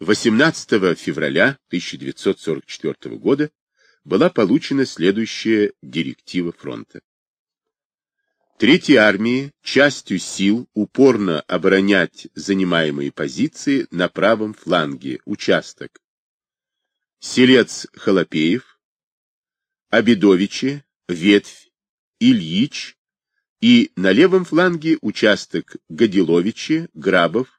18 февраля 1944 года была получена следующая директива фронта. Третьей армии частью сил упорно оборонять занимаемые позиции на правом фланге, участок Селец Холопеев, Обедовичи, Ветвь, Ильич и на левом фланге участок Годиловичи, Грабов,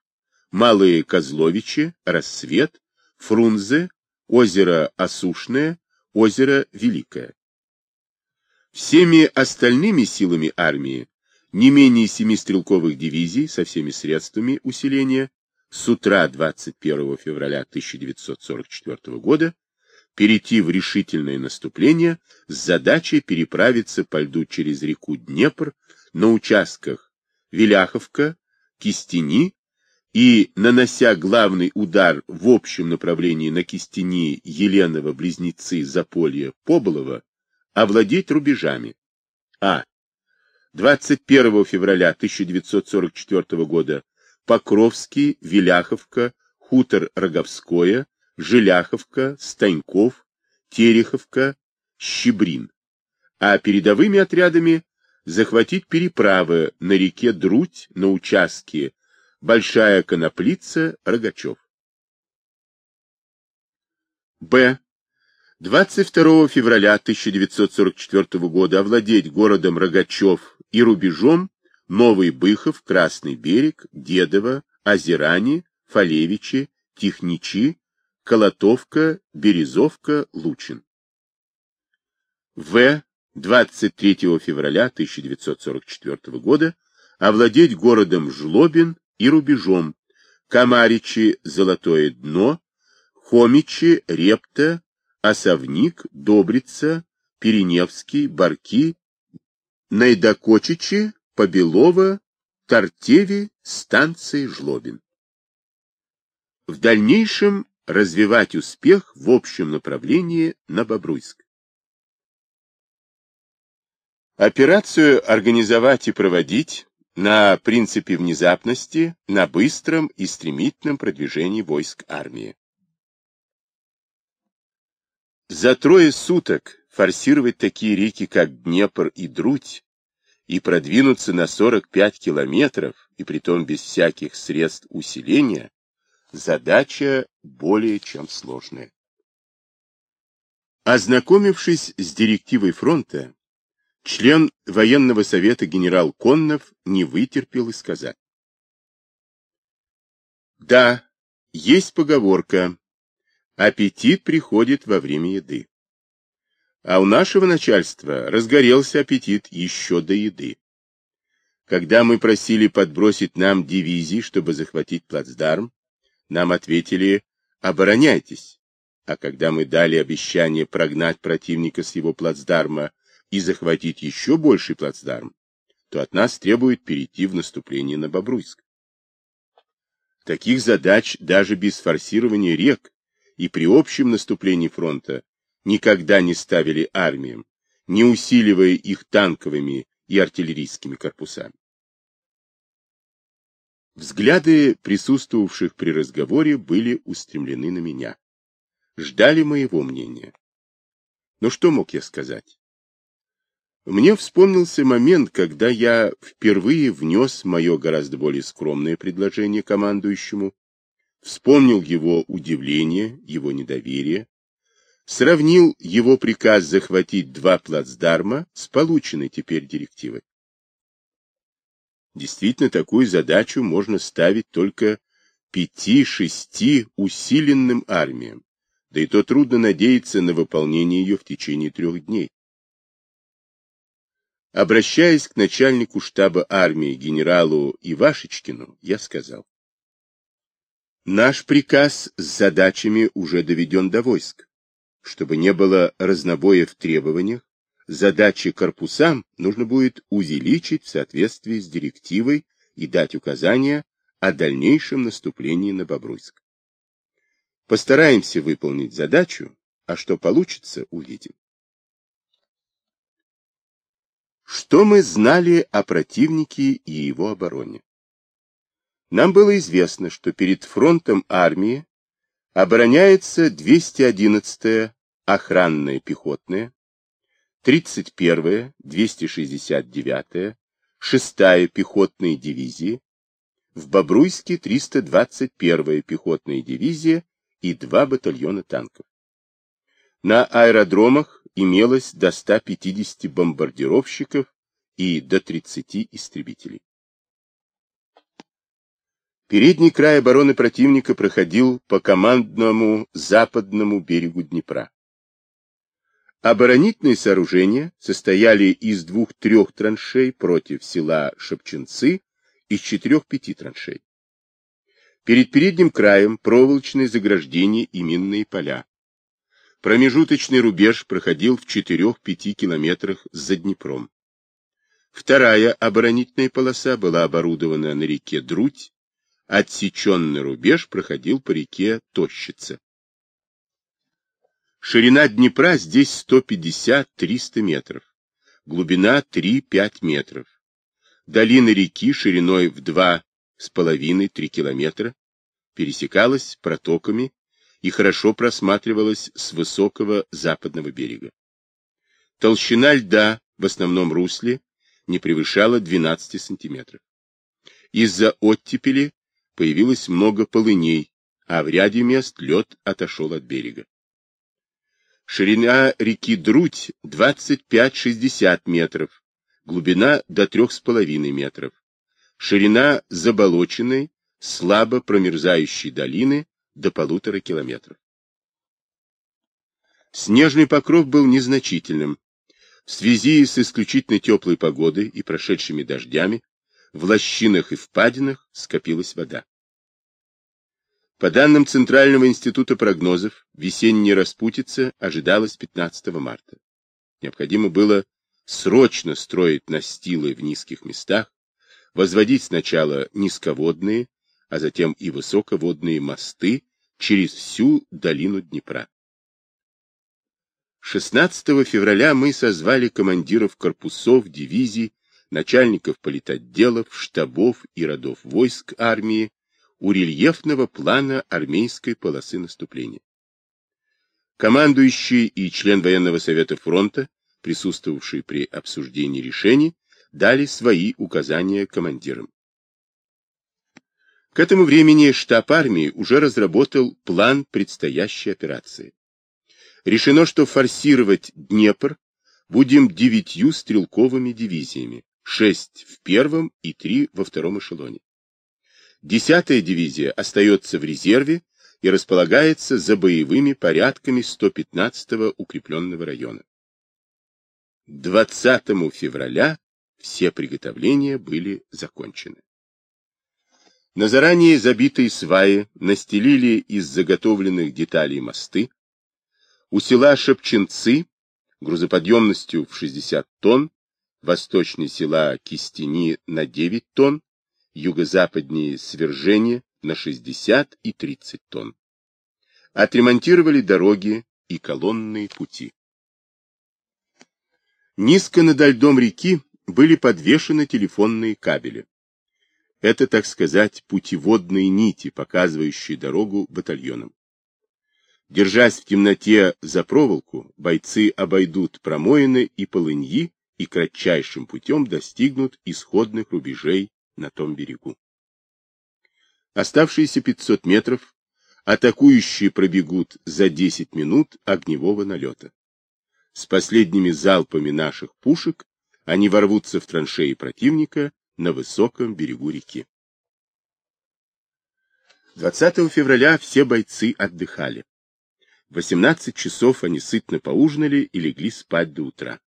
Малые Козловичи, Рассвет, Фрунзе, озеро Осушное, озеро Великое. Всеми остальными силами армии, не менее семи стрелковых дивизий со всеми средствами усиления, с утра 21 февраля 1944 года перейти в решительное наступление с задачей переправиться по льду через реку Днепр на участках Виляховка, Кистени и, нанося главный удар в общем направлении на Кистени Еленова-Близнецы Заполье Поболова, овладеть рубежами. А. 21 февраля 1944 года Покровский, Виляховка, Хутор Роговское, Жиляховка, Станьков, Тереховка, Щебрин. А передовыми отрядами захватить переправы на реке Друдь на участке Большая Коноплица, Рогачев. Б. 22 февраля 1944 года овладеть городом Рогачев и рубежом Новый Быхов, Красный берег, Дедово, Озерани, Фалевичи, Тихничи, Колотовка, Березовка, Лучин. В. 23 февраля 1944 года овладеть городом Жлобин и рубежом Камаричи Золотое дно, Хомичи Репта, Осовник, Добрица, Переневский, Барки, Найдакочичи, Побелова, Тартеви, станции Жлобин. В дальнейшем развивать успех в общем направлении на Бобруйск. Операцию организовать и проводить на принципе внезапности, на быстром и стремительном продвижении войск армии. За трое суток форсировать такие реки, как Днепр и Друдь, и продвинуться на 45 километров, и притом без всяких средств усиления, задача более чем сложная. Ознакомившись с директивой фронта, Член военного совета генерал Коннов не вытерпел и сказал. Да, есть поговорка. Аппетит приходит во время еды. А у нашего начальства разгорелся аппетит еще до еды. Когда мы просили подбросить нам дивизии, чтобы захватить плацдарм, нам ответили «обороняйтесь». А когда мы дали обещание прогнать противника с его плацдарма и захватить еще больший плацдарм, то от нас требует перейти в наступление на Бобруйск. Таких задач даже без форсирования рек и при общем наступлении фронта никогда не ставили армиям, не усиливая их танковыми и артиллерийскими корпусами. Взгляды присутствовавших при разговоре были устремлены на меня. Ждали моего мнения. Но что мог я сказать? Мне вспомнился момент, когда я впервые внес мое гораздо более скромное предложение командующему, вспомнил его удивление, его недоверие, сравнил его приказ захватить два плацдарма с полученной теперь директивой. Действительно, такую задачу можно ставить только пяти-шести усиленным армиям, да и то трудно надеяться на выполнение ее в течение трех дней. Обращаясь к начальнику штаба армии генералу Ивашечкину, я сказал. Наш приказ с задачами уже доведен до войск. Чтобы не было разнобоя в требованиях, задачи корпусам нужно будет увеличить в соответствии с директивой и дать указания о дальнейшем наступлении на Бобруйск. Постараемся выполнить задачу, а что получится, увидим. Что мы знали о противнике и его обороне? Нам было известно, что перед фронтом армии Обороняется 211-я охранная пехотная, 31-я, 269-я, 6-я пехотные дивизии, в Бобруйске 321-я пехотная дивизия и два батальона танков. На аэродромах имелось до 150 бомбардировщиков и до 30 истребителей. Передний край обороны противника проходил по командному западному берегу Днепра. Оборонительные сооружения состояли из двух-трех траншей против села Шепченцы из четырех-пяти траншей. Перед передним краем проволочные заграждения и минные поля. Промежуточный рубеж проходил в 4-5 километрах за Днепром. Вторая оборонительная полоса была оборудована на реке Друдь, отсеченный рубеж проходил по реке Тощица. Ширина Днепра здесь 150-300 метров, глубина 3-5 метров. Долина реки шириной в 2,5-3 километра пересекалась протоками и хорошо просматривалась с высокого западного берега. Толщина льда в основном русле не превышала 12 сантиметров. Из-за оттепели появилось много полыней, а в ряде мест лед отошел от берега. Ширина реки Друдь 25-60 метров, глубина до 3,5 метров. Ширина заболоченной, слабо промерзающей долины до полутора километров. Снежный покров был незначительным. В связи с исключительно теплой погодой и прошедшими дождями в лощинах и впадинах скопилась вода. По данным Центрального института прогнозов, весенняя распутица ожидалась 15 марта. Необходимо было срочно строить настилы в низких местах, возводить сначала низководные, а затем и высоководные мосты через всю долину Днепра. 16 февраля мы созвали командиров корпусов, дивизий, начальников политотделов, штабов и родов войск армии у рельефного плана армейской полосы наступления. Командующий и член военного совета фронта, присутствовавший при обсуждении решений, дали свои указания командирам. К этому времени штаб армии уже разработал план предстоящей операции. Решено, что форсировать Днепр будем девятью стрелковыми дивизиями, шесть в первом и три во втором эшелоне. Десятая дивизия остается в резерве и располагается за боевыми порядками 115-го укрепленного района. 20 февраля все приготовления были закончены. На заранее забитые сваи настелили из заготовленных деталей мосты. У села Шепченцы грузоподъемностью в 60 тонн, восточные села Кистени на 9 тонн, юго-западнее свержения на 60 и 30 тонн. Отремонтировали дороги и колонные пути. Низко над льдом реки были подвешены телефонные кабели. Это, так сказать, путеводные нити, показывающие дорогу батальонам. Держась в темноте за проволоку, бойцы обойдут промоины и полыньи и кратчайшим путем достигнут исходных рубежей на том берегу. Оставшиеся 500 метров атакующие пробегут за 10 минут огневого налета. С последними залпами наших пушек они ворвутся в траншеи противника на высоком берегу реки. 20 февраля все бойцы отдыхали. В 18 часов они сытно поужинали и легли спать до утра.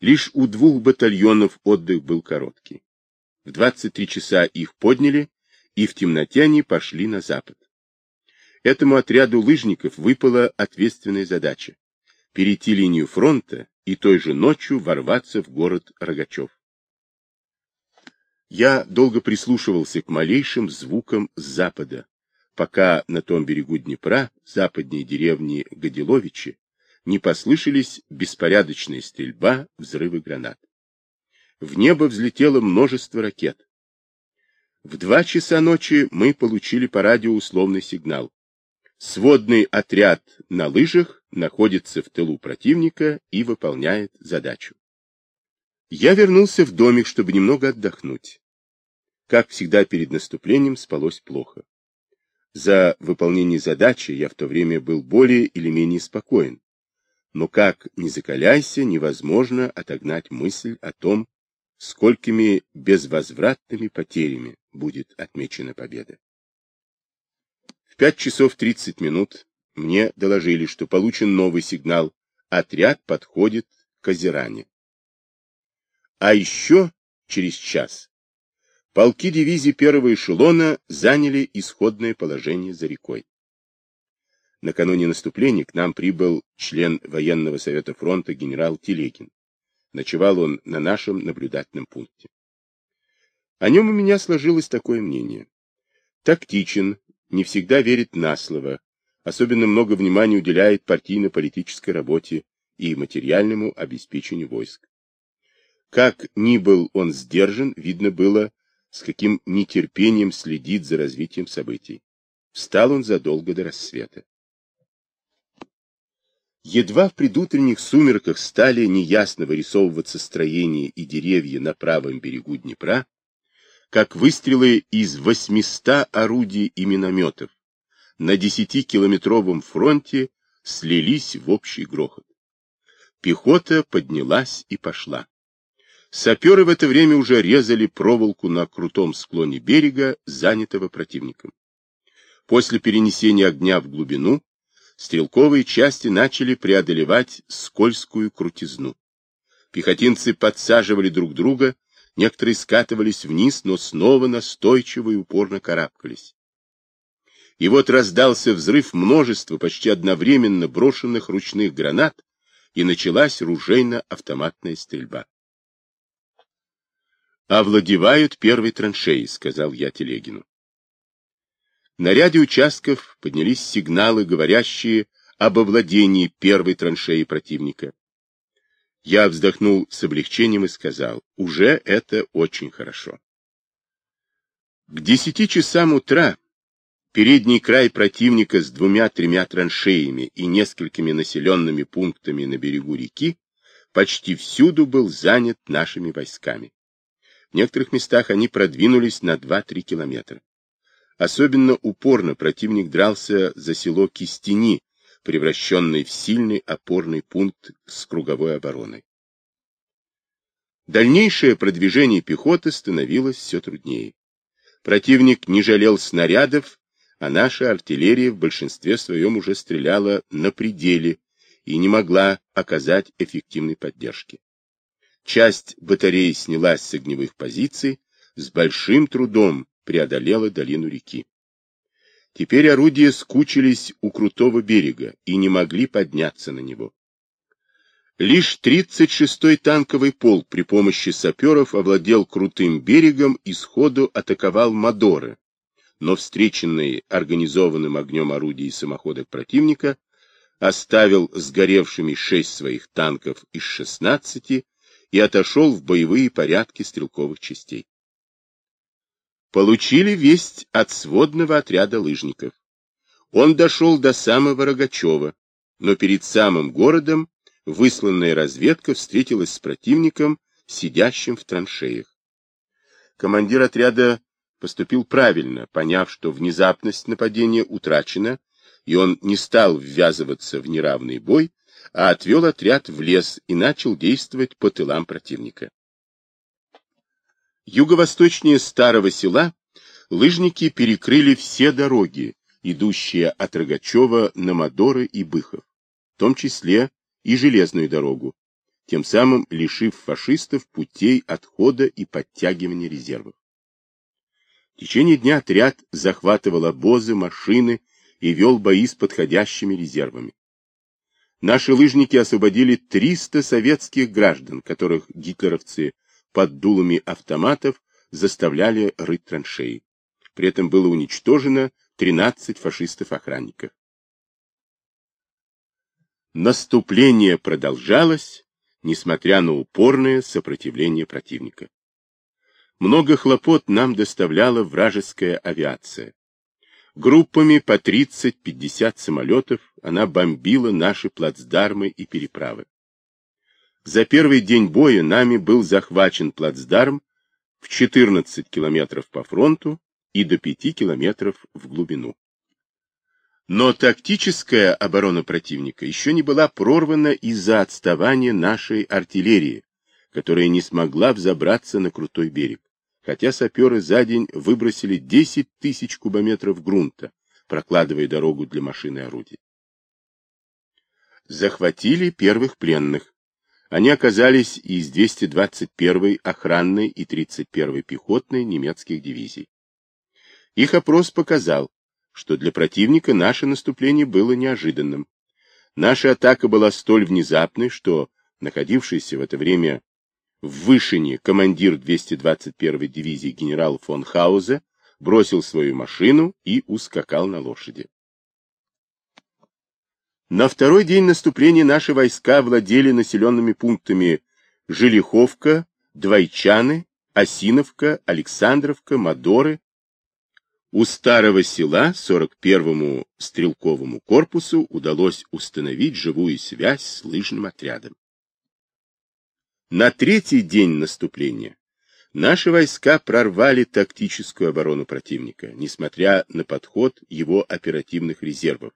Лишь у двух батальонов отдых был короткий. В 23 часа их подняли, и в темноте они пошли на запад. Этому отряду лыжников выпала ответственная задача – перейти линию фронта и той же ночью ворваться в город Рогачев. Я долго прислушивался к малейшим звукам с запада, пока на том берегу Днепра, западней деревни Годиловичи, не послышались беспорядочная стрельба, взрывы гранат в небо взлетело множество ракет. В два часа ночи мы получили по радио условный сигнал. Сводный отряд на лыжах находится в тылу противника и выполняет задачу. Я вернулся в домик, чтобы немного отдохнуть. Как всегда перед наступлением спалось плохо. За выполнение задачи я в то время был более или менее спокоен. Но как ни закаляйся, невозможно отогнать мысль о том, сколькими безвозвратными потерями будет отмечена победа. В пять часов тридцать минут мне доложили, что получен новый сигнал. Отряд подходит к Озеране. А еще через час полки дивизии первого эшелона заняли исходное положение за рекой. Накануне наступления к нам прибыл член военного совета фронта генерал Телегин. Ночевал он на нашем наблюдательном пункте. О нем у меня сложилось такое мнение. Тактичен, не всегда верит на слово, особенно много внимания уделяет партийно-политической работе и материальному обеспечению войск. Как ни был он сдержан, видно было, с каким нетерпением следит за развитием событий. Встал он задолго до рассвета. Едва в предутренних сумерках стали неясно вырисовываться строения и деревья на правом берегу Днепра, как выстрелы из 800 орудий и минометов на 10-километровом фронте слились в общий грохот. Пехота поднялась и пошла. Саперы в это время уже резали проволоку на крутом склоне берега, занятого противником. После перенесения огня в глубину, стрелковые части начали преодолевать скользкую крутизну. Пехотинцы подсаживали друг друга, некоторые скатывались вниз, но снова настойчиво и упорно карабкались. И вот раздался взрыв множества почти одновременно брошенных ручных гранат, и началась ружейно-автоматная стрельба. «Овладевают первой траншеей», — сказал я Телегину. На ряде участков поднялись сигналы, говорящие об овладении первой траншеи противника. Я вздохнул с облегчением и сказал, уже это очень хорошо. К десяти часам утра передний край противника с двумя-тремя траншеями и несколькими населенными пунктами на берегу реки почти всюду был занят нашими войсками. В некоторых местах они продвинулись на 2-3 километра. Особенно упорно противник дрался за село Кистени, превращенный в сильный опорный пункт с круговой обороной. Дальнейшее продвижение пехоты становилось все труднее. Противник не жалел снарядов, а наша артиллерия в большинстве своем уже стреляла на пределе и не могла оказать эффективной поддержки. Часть батареи снялась с огневых позиций, с большим трудом преодолела долину реки. Теперь орудия скучились у крутого берега и не могли подняться на него. Лишь 36-й танковый полк при помощи саперов овладел крутым берегом и сходу атаковал Мадоры, но встреченный организованным огнем орудий и самоходок противника оставил сгоревшими шесть своих танков из 16 и отошел в боевые порядки стрелковых частей. Получили весть от сводного отряда лыжников. Он дошел до самого Рогачева, но перед самым городом высланная разведка встретилась с противником, сидящим в траншеях. Командир отряда поступил правильно, поняв, что внезапность нападения утрачена, и он не стал ввязываться в неравный бой, а отвел отряд в лес и начал действовать по тылам противника. Юго-восточнее старого села лыжники перекрыли все дороги, идущие от Рогачева на Мадоры и Быхов, в том числе и железную дорогу, тем самым лишив фашистов путей отхода и подтягивания резервов. В течение дня отряд захватывал обозы, машины и вел бои с подходящими резервами. Наши лыжники освободили 300 советских граждан, которых гитлеровцы под дулами автоматов заставляли рыть траншеи. При этом было уничтожено 13 фашистов-охранников. Наступление продолжалось, несмотря на упорное сопротивление противника. Много хлопот нам доставляла вражеская авиация. Группами по 30-50 самолетов она бомбила наши плацдармы и переправы. За первый день боя нами был захвачен плацдарм в 14 километров по фронту и до 5 километров в глубину. Но тактическая оборона противника еще не была прорвана из-за отставания нашей артиллерии, которая не смогла взобраться на крутой берег, хотя саперы за день выбросили 10 тысяч кубометров грунта, прокладывая дорогу для машин и орудий. Захватили первых пленных. Они оказались из 221-й охранной и 31-й пехотной немецких дивизий. Их опрос показал, что для противника наше наступление было неожиданным. Наша атака была столь внезапной, что находившийся в это время в Вышине командир 221-й дивизии генерал фон Хаузе бросил свою машину и ускакал на лошади. На второй день наступления наши войска владели населенными пунктами Желиховка, Двойчаны, Осиновка, Александровка, Мадоры, у старого села 41-му стрелковому корпусу удалось установить живую связь с лыжным отрядом. На третий день наступления наши войска прорвали тактическую оборону противника, несмотря на подход его оперативных резервов.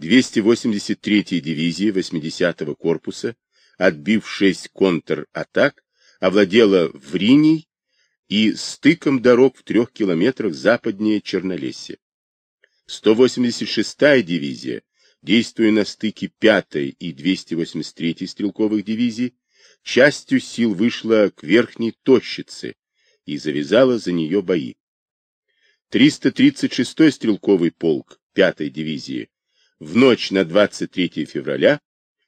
283-я дивизия 80-го корпуса, отбив шесть контр-атак, овладела Вриней и стыком дорог в трех километрах западнее Чернолесья. 186-я дивизия, действуя на стыке 5-й и 283-й стрелковых дивизий, частью сил вышла к Верхней Тощице и завязала за нее бои. 336-й стрелковый полк 5-й дивизии в ночь на 23 февраля,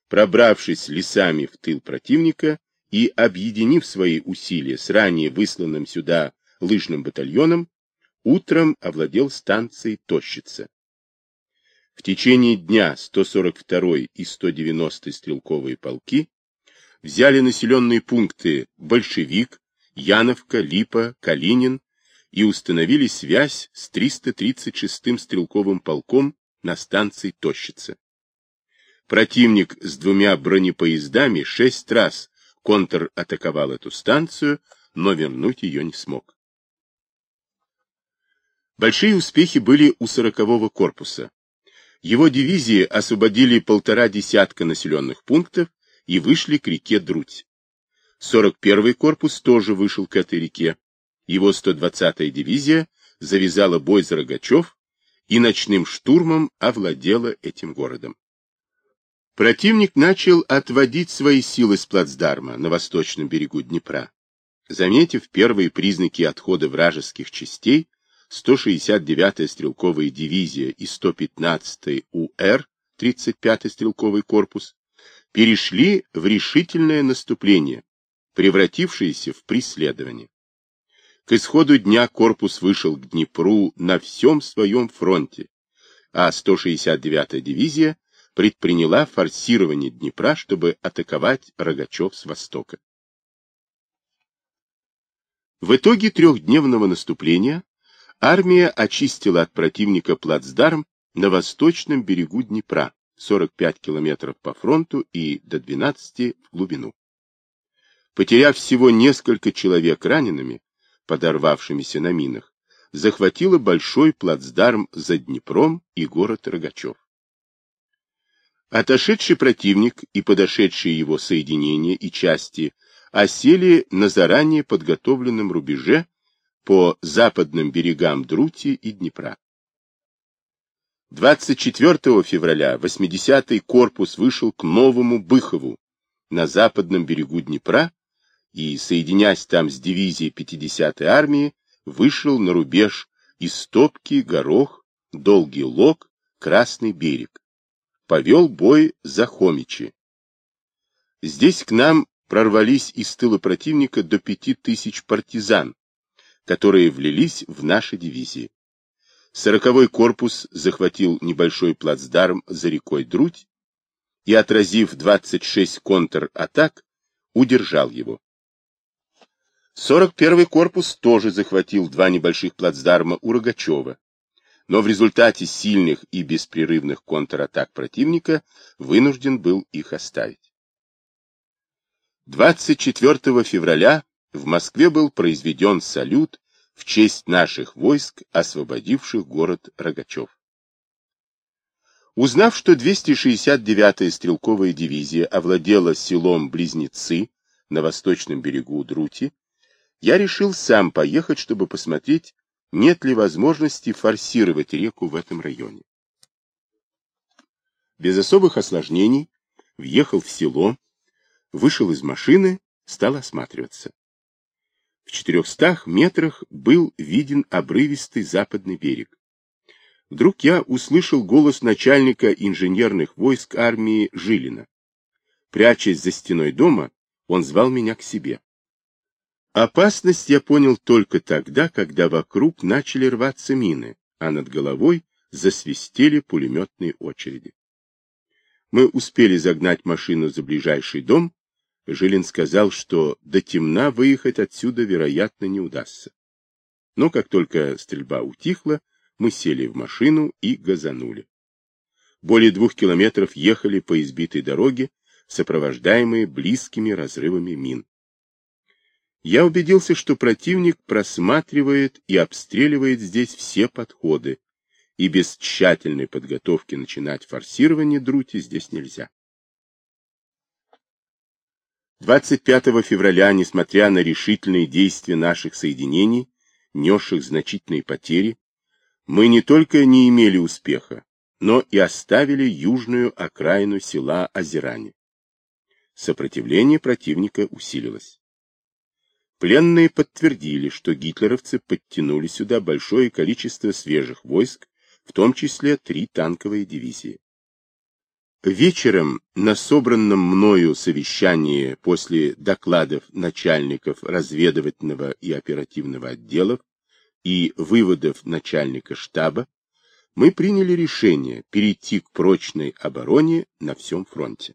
пробравшись лесами в тыл противника, и, объединив свои усилия с ранее высланным сюда лыжным батальоном, утром овладел станцией Тощица. В течение дня 142 и 190 стрелковые полки взяли населенные пункты Большевик, Яновка, Липа, Калинин и установили связь с 336-м стрелковым полком на станции Тощица. Противник с двумя бронепоездами шесть раз контратаковал эту станцию, но вернуть ее не смог. Большие успехи были у сорокового корпуса. Его дивизии освободили полтора десятка населенных пунктов и вышли к реке Друдь. 41-й корпус тоже вышел к этой реке. Его 120-я дивизия завязала бой за Рогачев и ночным штурмом овладела этим городом. Противник начал отводить свои силы с плацдарма на восточном берегу Днепра. Заметив первые признаки отхода вражеских частей, 169-я стрелковая дивизия и 115-й УР, 35-й стрелковый корпус, перешли в решительное наступление, превратившееся в преследование. К исходу дня корпус вышел к Днепру на всем своем фронте, а 169-я дивизия предприняла форсирование Днепра, чтобы атаковать Рогачев с востока. В итоге трехдневного наступления армия очистила от противника плацдарм на восточном берегу Днепра, 45 километров по фронту и до 12 в глубину. Потеряв всего несколько человек ранеными, подорвавшимися на минах, захватила большой плацдарм за Днепром и город Рогачев. Отошедший противник и подошедшие его соединения и части осели на заранее подготовленном рубеже по западным берегам Друти и Днепра. 24 февраля 80-й корпус вышел к Новому Быхову на западном берегу Днепра и, соединяясь там с дивизией 50-й армии, вышел на рубеж Истопки, Горох, Долгий Лог, Красный берег повел бой за Хомичи. Здесь к нам прорвались из тыла противника до пяти тысяч партизан, которые влились в наши дивизии. Сороковой корпус захватил небольшой плацдарм за рекой Друдь и, отразив 26 контр-атак, удержал его. 41-й корпус тоже захватил два небольших плацдарма у Рогачева. но в результате сильных и беспрерывных контратак противника вынужден был их оставить. 24 февраля в Москве был произведен салют в честь наших войск, освободивших город Рогачев. Узнав, что 269-я стрелковая дивизия овладела селом Близнецы на восточном берегу Друти, я решил сам поехать, чтобы посмотреть, нет ли возможности форсировать реку в этом районе. Без особых осложнений въехал в село, вышел из машины, стал осматриваться. В четырехстах метрах был виден обрывистый западный берег. Вдруг я услышал голос начальника инженерных войск армии Жилина. Прячась за стеной дома, он звал меня к себе. Опасность я понял только тогда, когда вокруг начали рваться мины, а над головой засвистели пулеметные очереди. Мы успели загнать машину за ближайший дом Жилин сказал, что до темна выехать отсюда, вероятно, не удастся. Но как только стрельба утихла, мы сели в машину и газанули. Более двух километров ехали по избитой дороге, сопровождаемые близкими разрывами мин. Я убедился, что противник просматривает и обстреливает здесь все подходы, и без тщательной подготовки начинать форсирование Друти здесь нельзя. 25 февраля, несмотря на решительные действия наших соединений, несших значительные потери, мы не только не имели успеха, но и оставили южную окраину села Озеране. Сопротивление противника усилилось. Пленные подтвердили, что гитлеровцы подтянули сюда большое количество свежих войск, в том числе три танковые дивизии. Вечером на собранном мною совещании после докладов начальников разведывательного и оперативного отделов и выводов начальника штаба мы приняли решение перейти к прочной обороне на всем фронте.